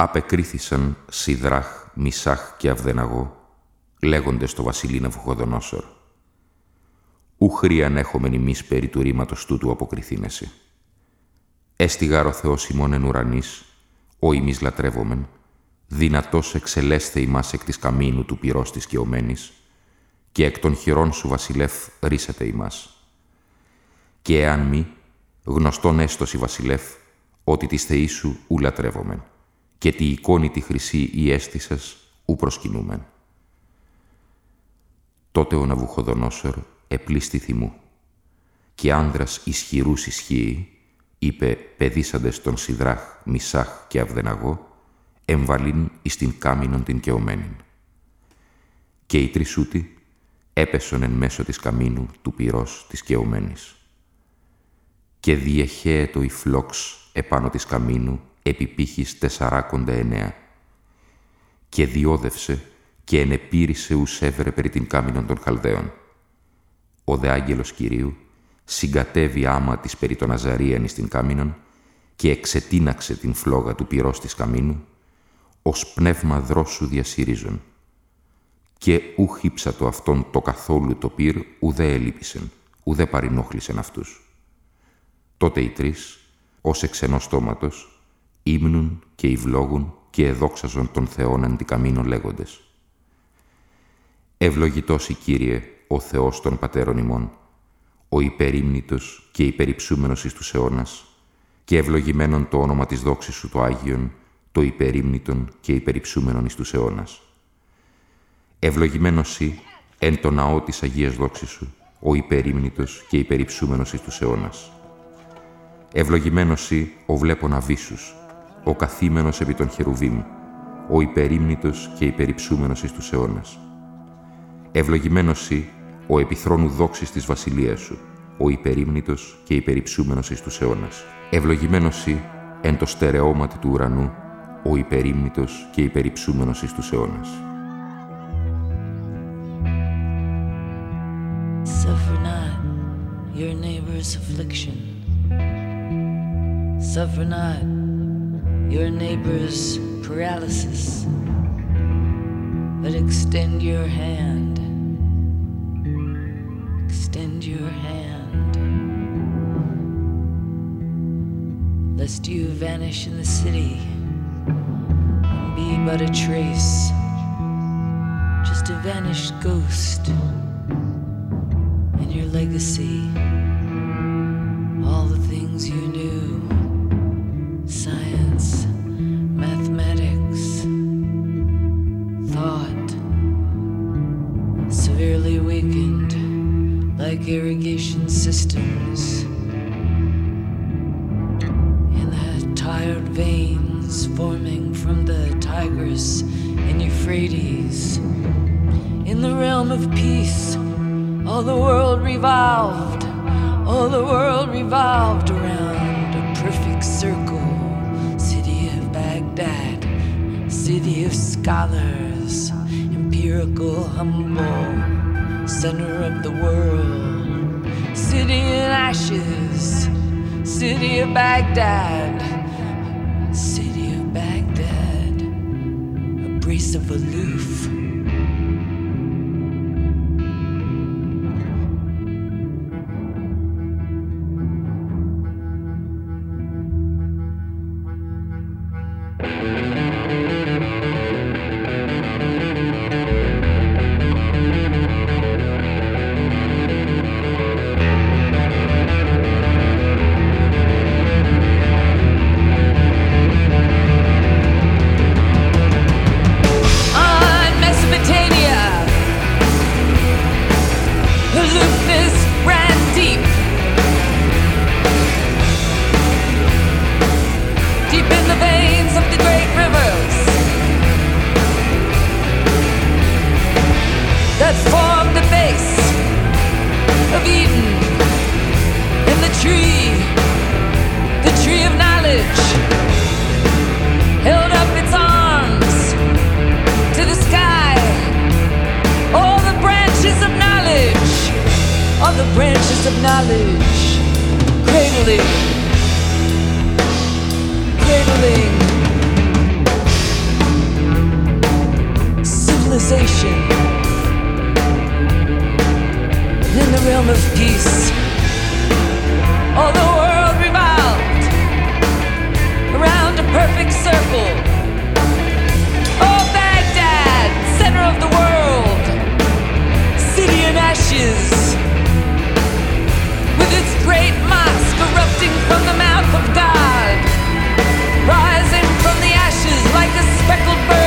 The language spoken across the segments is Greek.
Απεκρίθησαν Σιδράχ, Μισάχ και Αυδεναγό, λέγοντες στο βασιλεί Ναβουχοδονόσορ. Ου χρίαν έχομεν ημείς περί του ρήματος τούτου αποκριθήνεσαι. Έστιγαρ ο Θεός ημών εν ουρανής, ο ημείς λατρεύομεν, δυνατός εξελέσθε ημάς εκ της καμίνου του πυρός της κεωμένης, και εκ των χειρών σου βασιλεύ ρίσατε ημάς. Και εάν μη, γνωστόν έστωση βασιλεύ, ότι της θεής σου ου λατρεύομεν και τη εικόνη τη χρυσή η αίσθησας ου προσκυνούμεν. Τότε ο Ναβουχοδονόσορ επλήστη θυμού και άνδρας ισχυρούς ισχύει, είπε παιδίσαντες τον Σιδράχ, Μισάχ και Αυδεναγό, εμβαλήν εις την κάμινον την κεωμένην. Και οι τρισούτοι έπεσον εν μέσω της καμίνου του πυρός της κεωμένης. Και διεχέετο η φλόξ επάνω της καμίνου επιπύχης τεσσαράκοντα εννέα. Και διόδευσε και ενεπήρησε ουσέβρε περί την κάμινον των Χαλδαίων. Ο δε άγγελος Κυρίου συγκατέβει άμα της περί των Αζαρίαν εις την κάμινον και εξετίναξε την φλόγα του πυρός της καμίνου, ως πνεύμα δρόσου διασυρίζον. Και ου το αυτόν το καθόλου το πυρ, ουδέ έλειπησεν, ουδέ παρενόχλησεν αυτούς. Τότε οι τρεις, ως εξενός στόματος, ύμνουν και ευλόγουν και εδόξαζον τον Θεόν αντικαμίνων λέγοντες. Ευλογητός η Κύριε, ο Θεός των Πατέρων ημών, ο υπερήμνητος και υπερυψούμενος εις τους αιώνας, και ευλογημένον το όνομα της δόξης σου το Άγιον, το υπερήμνητον και υπερυψούμενον εις τους αιώνας. Ευλογημένος η, εν το ναό της Αγίας δόξης σου, ο υπερήμνητος και υπερυψούμενος εις τους αιώνας. Ευλογημένος η, ο βλέπων αβίσους, ο καθήμενος επί των χερουβίμ, ο υπερήμνητος και υπερυψούμενος εις τους αιώνας. Ευλογημένος ή, ο επιθρόνου δόξης της βασιλείας σου, ο υπερήμνητος και υπερυψούμενος εις τους αιώνας. Ευλογημένος ή, εν το στερεώματι του ουρανού, ο υπερήμνητος και υπερυψούμενος εις τους αιώνας. Suffer not your neighbor's affliction. Suffer not your neighbor's paralysis, but extend your hand. Extend your hand. Lest you vanish in the city and be but a trace, just a vanished ghost, and your legacy, all the things you knew irrigation systems. In the tired veins forming from the Tigris and Euphrates. In the realm of peace, all the world revolved, all the world revolved around a perfect circle city of Baghdad, city of scholars, empirical, humble, center of the world, ashes, city of Baghdad, city of Baghdad, a brace of aloof. that formed the base of Eden and the tree, the tree of knowledge, held up its arms to the sky. All the branches of knowledge, all the branches of knowledge, cradling, cradling. Civilization. realm of peace. All the world revolved around a perfect circle. Oh, Baghdad, center of the world, city in ashes, with its great mosque erupting from the mouth of God, rising from the ashes like a speckled bird.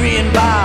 hurrying by.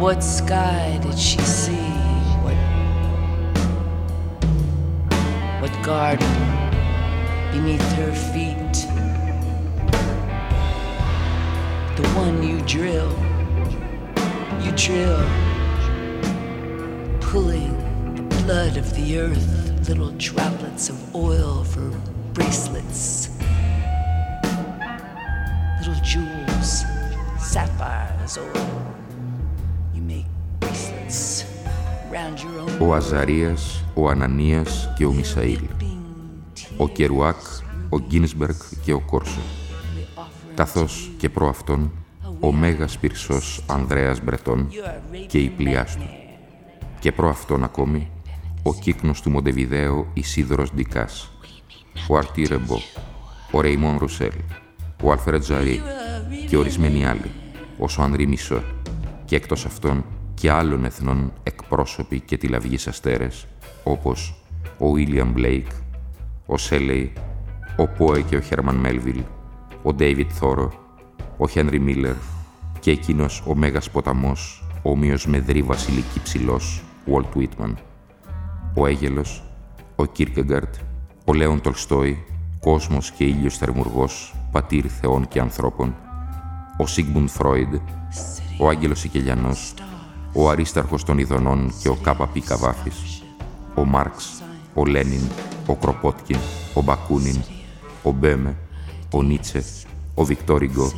What sky did she see? What, what garden beneath her feet? The one you drill, you drill, pulling the blood of the earth, little droplets of oil for bracelets, little jewels, sapphires, or ο Αζαρίας, ο Ανανίας και ο Μισαήλ, ο Κερουάκ, ο Γκίνσμπερκ και ο Κόρσο, καθώς και προαυτόν ο Μέγας Πυρσός Ανδρέας Μπρετών και η πλειάς του, και προαυτόν ακόμη ο κύκνος του Μοντεβιδέο Ισίδωρος Ντικάς, ο Αρτίρ Ρεμπό, ο Ρεϊμόν Ρουσέλ, ο Αλφρέ Ζαρί και ορισμένοι άλλοι, ως ο Ανρί Μισό. Και εκτός αυτών και άλλων εθνών εκπρόσωποι και τηλαυγείς αστέρες, όπως ο Βίλιαμ Μπλέικ, ο Σέλεϊ, ο Πόε και ο Χέρμαν Μέλβιλ, ο Ντέιβιτ Θόρο, ο Χένρι Μίλλερ και εκείνος ο Μέγας Ποταμός, όμοιος με δρυ βασιλική ψηλός, Walt Whitman, ο Έγελος, ο Κίρκεγκαρτ, ο Λέον Τολστόι, κόσμος και ήλιος θερμουργός, πατήρ θεών και ανθρώπων, ο Σίγμουντ Φρόιντ, ο Άγγελος Σικελιανός, ο Αρίσταρχος των Ιδωνών και ο Κάπα Πι Καβάφης, ο Μάρξ, ο Λένιν, ο Κροπότκιν, ο Μπακούνιν, ο Μπέμε, ο Νίτσε, ο Βικτόριγκο,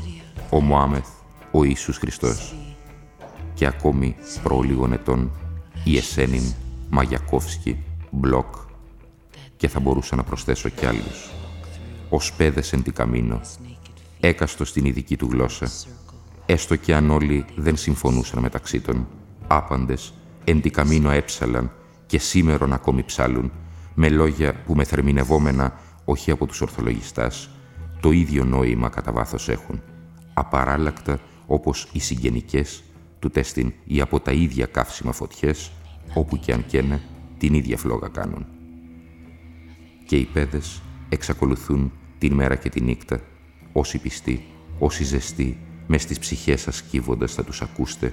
ο Μωάμεθ, ο Ιησούς Χριστός και ακόμη προ λίγων ετών η Εσένιν, Μαγιακόφσκι, Μπλοκ και θα μπορούσα να προσθέσω κι άλλους. Ο Σπέδες εν τη καμίνο, έκαστος στην ειδική του γλώσσα, έστω και αν όλοι δεν συμφωνούσαν μεταξύ των, άπαντες, εν τη καμίνο έψαλαν και σήμερον ακόμη ψάλουν, με λόγια που με θερμινευόμενα όχι από τους ορθολογιστάς, το ίδιο νόημα κατά βάθος έχουν, απαράλλακτα όπως οι συγγενικές, του τέστην ή από τα ίδια καύσιμα φωτιές, όπου και αν καίνε, την ίδια φλόγα κάνουν. Και οι παιδες εξακολουθούν την μέρα και τη νύχτα, όσοι πιστοί, όσοι ζεστοί, μες στις ψυχές σας κύβοντας θα τους ακούστε,